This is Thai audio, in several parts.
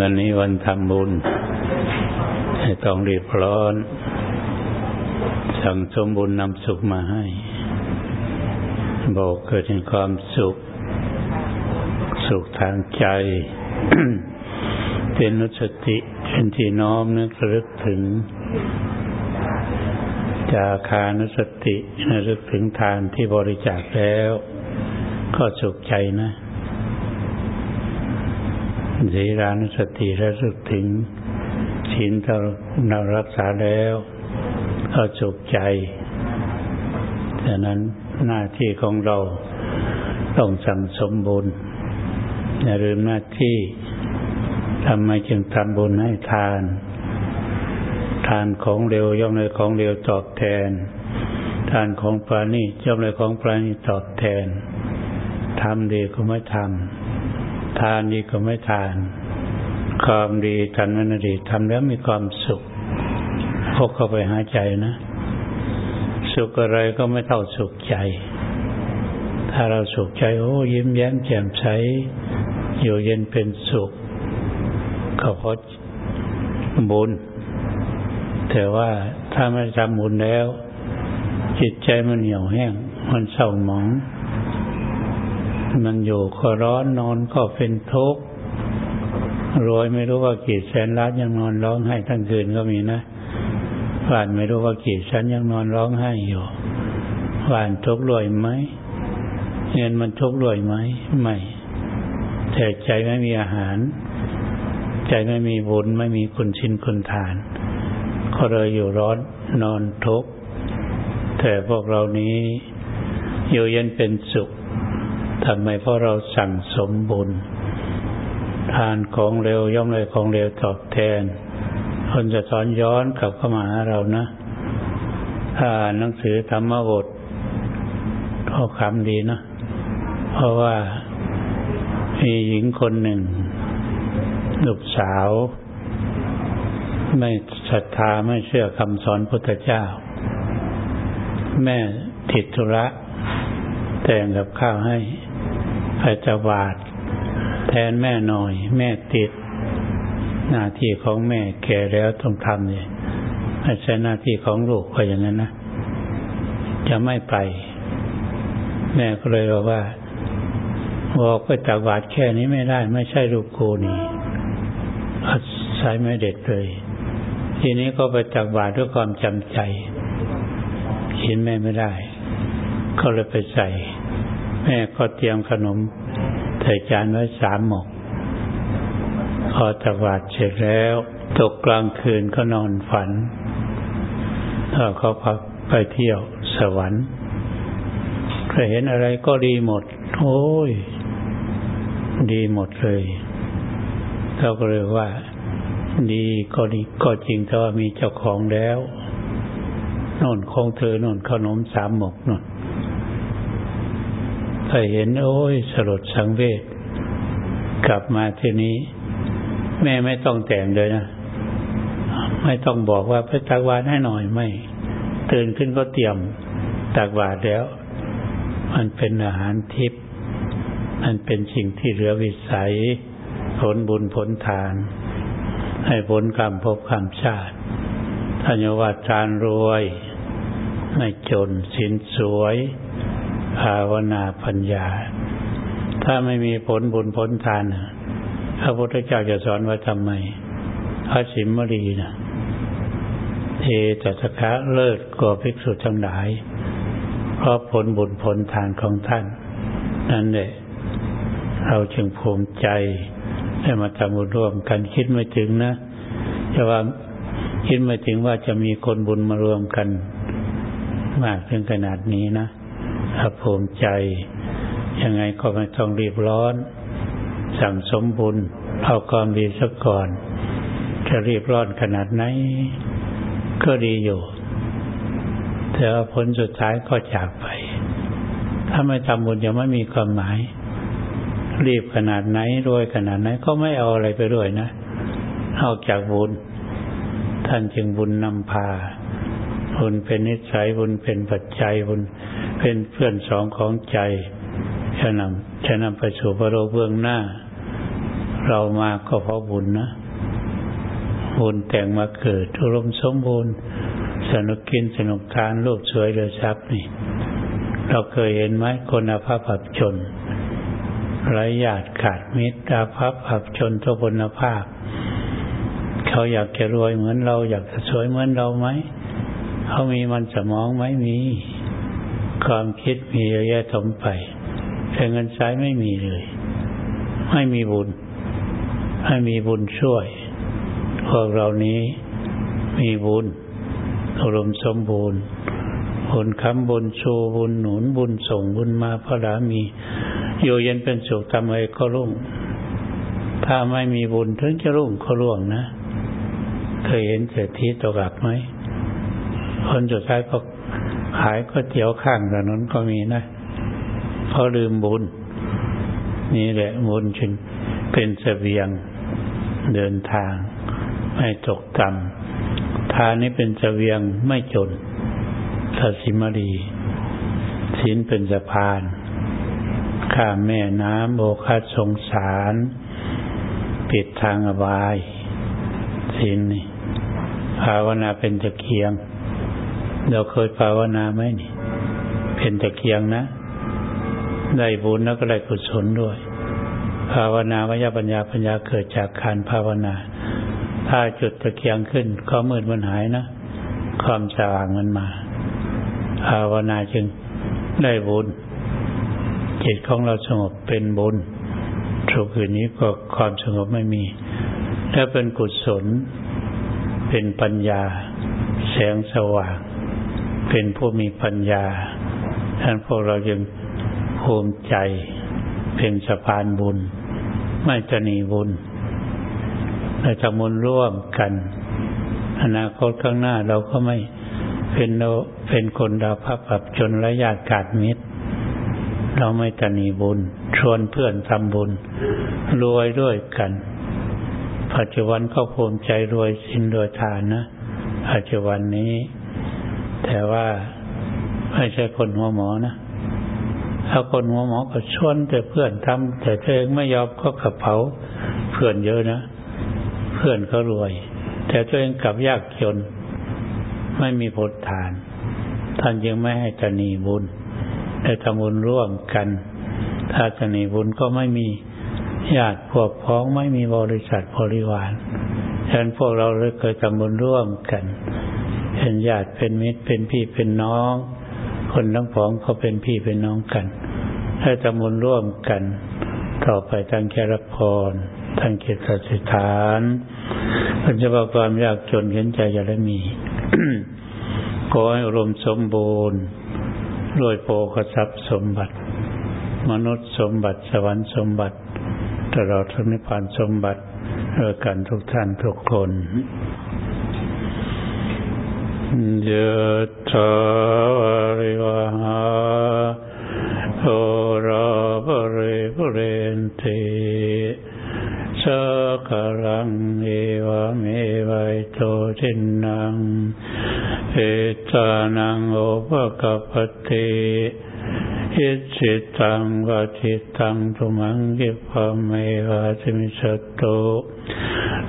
วันนี้วันทำบุญให้ต้องรีบร้อน สั่งสมบุญนำสุขมาให้ บอกเกิดในความสุข สุขทางใจ เป็นนุสติเป็นที่น้อมนึกรึกถึง จาคานุสติระลึกถึงทานที่บริจาคแล้ว ก็สุขใจนะ ศีรานุสติระลึกถึงศีลเรารักษาแล้วก็สุขใจฉะนั้นหน้าที่ของเราต้องสั่งสมบุญอย่าลืมหน้าที่ทำไมจึงทำบุญให้ทาน ทานของเร็วย่อมเลยของเร็วตอบแทน ทานของปราณีย่อมเลยของปราณีตอบแทนทำดีก็ไม่ทำ ทานดีก็ไม่ทาน ความดีทำนั้นดีทำแล้วมีความสุขพกเข้าไปหาใจนะ สุขอะไรก็ไม่เท่าสุขใจ ถ้าเราสุขใจ โอ้ยิ้มแย้มแจ่มใสอยู่เย็นเป็นสุขก็เพราะบุญ แต่ว่าถ้าไม่ทำบุญแล้ว จิตใจมันเหี่ยวแห้ง มันเศร้าหมอง มันอยู่ก็ร้อนนอนก็เป็นทุกข์รวยไม่รู้ว่ากี่แสนล้านยังนอนร้องไห้ทั้งคืนก็มีนะว่านไม่รู้ว่ากี่ชั้นยังนอนร้องไห้อยู่ว่านทุกข์รวยไหมเงินมันทุกข์รวยไหมไม่แต่ใจไม่มีอาหาร ใจไม่มีบุญไม่มีคุณชินคุณทานก็เลยอยู่ร้อนนอนทุกข์แต่พวกเรานี้อยู่เย็นเป็นสุข ทำไมเพราะเราสั่งสมบุญ ทานของเร็วย่อมเลยของเร็วตอบแทน คนจะสอนย้อนกลับเข้ามาหาเรานะ ถ้าหนังสือธรรมบทข้อคำดีนะ เพราะว่ามีหญิงคนหนึ่งลูกสาว ไม่ศรัทธาไม่เชื่อคำสอนพุทธเจ้า แม่ติดธุระแต่งกับข้าวให้ ไปจะบาท แทนแม่หน่อย แม่ติด หน้าที่ของแม่แก่แล้วต้องทำเนี่ยไม่ใช่หน้าที่ของลูกก็อย่างนั้นนะจะไม่ไป แม่ก็เลยบอกว่าบอกไปตักบาตรแค่นี้ไม่ได้ ไม่ใช่ลูกกูนี่ใช้ไม่เด็ดเลย ทีนี้ก็ไปตักบาตรด้วยความจำใจเห็นแม่ไม่ได้ ก็เลยไปใส่ แม่ก็เตรียมขนมใส่จานไว้สามหมกพอตักบาตรเสร็จแล้ว ตกกลางคืนก็นอนฝันถ้าเขาพักไปเที่ยวสวรรค์ใครเห็นอะไรก็ดีหมด โอ้ย ดีหมดเลยเราก็เลยว่า ดีก็ดีก็จริงแต่ว่ามีเจ้าของแล้วนอนของเธอนอนขนมสามหมกนอน ถ้าเห็น โอ้ยสลดสังเวชกลับมาที่นี้ แม่ไม่ต้องแต่งเลยนะไม่ต้องบอกว่าไปตักบาตรให้หน่อยไม่ตื่นขึ้นก็เตรียมตักบาตรแล้ว มันเป็นอาหารทิพย์มันเป็นสิ่งที่เหลือวิสัย ผลบุญผลทาน ให้ผลกรรมภพกรรมชาติท่านว่าทานรวย ไม่จนสินสวย ภาวนาปัญญา ถ้าไม่มีผลบุญผลทานพระพุทธเจ้าจะสอนว่าทำไมพระสิมมรีนะเทจัสคะเลิศกว่าภิกษุทั้งหลายเพราะผลบุญผลทานของท่าน นั่นแหละเราจึงภูมิใจได้มาทำบุญร่วมกันคิดไม่ถึงนะแต่ว่าคิดไม่ถึงว่าจะมีคนบุญมารวมกัน มากถึงขนาดนี้นะ ถ้าภูมิใจ ยังไงก็ไม่ต้องรีบร้อน สั่งสมบุญเอาความดีซะก่อน จะรีบร้อนขนาดไหนก็ดีอยู่ แต่ว่าผลสุดท้ายก็จากไป ถ้าไม่ทำบุญจะไม่มีความหมาย รีบขนาดไหนรวยขนาดไหน ก็ไม่เอาอะไรไปด้วยนะนอกจากบุญ ท่านจึงบุญนำพาบุญเป็นนิสัยบุญเป็นปัจจัยบุญ เป็นเพื่อนสองของใจจะนำจะนำไปสู่พระโลเบื้องหน้า เรามาก็เพราะบุญนะบุญแต่งมาเกิดอุรมสมบูรณ์ สนุกกินสนุกทานรูปสวยเดือทรัพย์นี่ เราเคยเห็นไหมคนอาภัพอับจนไรญาติขาดมิตรอาภัพอับจนทุพนภาพ เขาอยากจะรวยเหมือนเรา อยากจะสวยเหมือนเราไหมเขามีมันสมองไหมมี ความคิดมีเยอะแยะถมไป แต่เงินใช้ไม่มีเลย ไม่มีบุญ ให้มีบุญช่วย พวกเรานี้มีบุญอารมณ์สมบูรณ์บุญคำบุญชูบุญหนุนบุญส่งบุญมาพระรามี อยู่เย็นเป็นสุขทำอะไรก็รุ่ง ถ้าไม่มีบุญถึงจะรุ่งก็ร่วงนะ เคยเห็นเศรษฐีตกอับไหมคนสุดท้ายก็ ขายก๋วยเตี๋ยวข้างถนนก็มีนะเพราะลืมบุญ นี่แหละบุญจึงเป็นเสบียงเดินทาง ไม่ตกต่ำทานนี้เป็นเสบียงไม่จนสัสิมาดีศีลเป็นสะพานข้าแม่น้ำโอคาสงสาร ปิดทางอบายศีลนี่ภาวนาเป็นตะเกียง เราเคยภาวนาไหมนี่ เป็นตะเกียงนะ ได้บุญแล้วก็ได้กุศลด้วย ภาวนาวิญญาปัญญาปัญญาเกิดจากการภาวนา ถ้าจุดตะเกียงขึ้นก็มืดมันหายนะ ความสว่างมันมา ภาวนาจึงได้บุญ จิตของเราสงบเป็นบุญทุกคืนนี้ก็ความสงบไม่มี ถ้าเป็นกุศล เป็นปัญญา แสงสว่าง เป็นผู้มีปัญญาท่านพวกเราจึงภูมิใจเป็นสะพานบุญ ไม่จะหนีบุญเราจะมุนร่วมกัน อนาคตข้างหน้าเราก็ไม่เป็นเราเป็นคนดาวพับปับจนระยะกาดมิตร เราไม่จะหนีบุญ ชวนเพื่อนทำบุญ รวยด้วยกัน ปัจจุบันก็ภูมิใจรวยสินรวยทานนะปัจจุบันนี้ แต่ว่าไม่ใช่คนหัวหมอนะถ้าคนหัวหมอก็ชวนแต่เพื่อนทำแต่ตัวเองไม่ยอมก็กระเผาเพื่อนเยอะนะเพื่อนเขารวย แต่ตัวเองกลับยากจน ไม่มีผลทาน ท่านยังไม่ให้จะหนีบุญแต่ทำบุญร่วมกัน ถ้าจะหนีบุญก็ไม่มีญาติพวกพ้องไม่มีบริษัทบริวารฉะนั้นพวกเราเลยเคยทำบุญร่วมกัน เป็นญาติเป็นมิตรเป็นพี่เป็นน้อง คนทั้งผองเขาเป็นพี่เป็นน้องกันให้ทำบุญร่วมกัน ต่อไปทั้งแครพรทั้งเกียรติสถานปัญจบความยากจนเห็นใจอย่าได้มีขอให้รมสมบูรณ์รวยโภคทรัพย์สมบัติ มนุษย์สมบัติสวรรค์สมบัติ ตลอดทั้งนิพพานสมบัติเออกันทุกท่านทุกคน ยะถาวริวหาโอราภริภเรนติสักรังเอวเมวัยโตทินังเอตานังโอภกปติอิจิตังวะจิตังตุมังกิปะเมวะสิมิสตุ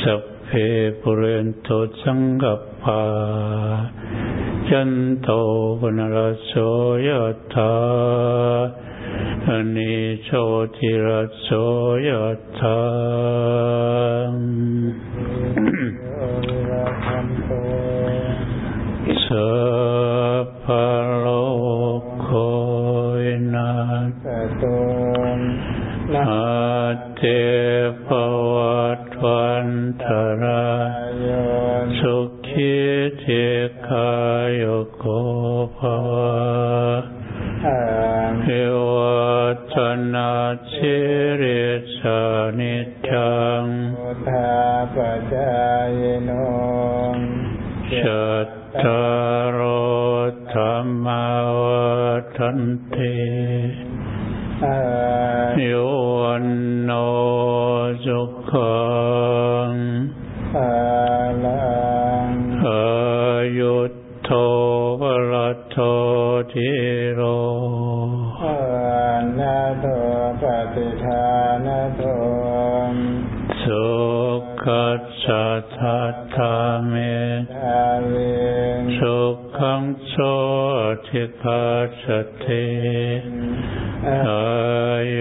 สัพเพปุเรนตุสังกปาจันโตปนรโสยถาอนิโชติรโสยถา เอวชนะชิริ ทิคัสสติทา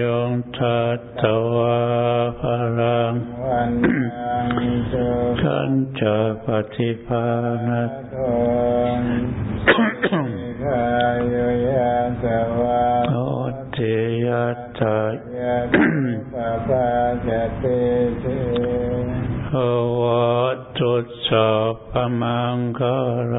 ยงทัตตวาพลังวันนังจุขันจะปฏิภาณโทนกายโยะสวาโอติยัตตายะปะปะจติเตภวตุสัพพมังคลัง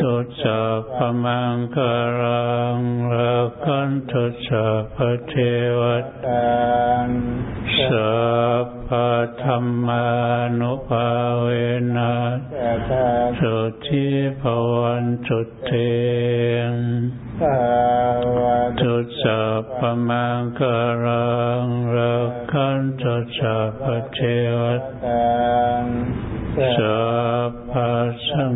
ตุตุสัพพมังคลังรักขันตุสัพเทวตังสัพพธรรมานุภาเวนะสุทิภวันตุเตภาวะตุตุสัพพมังคลังรักขันตุสัพเทวตังสัพ สั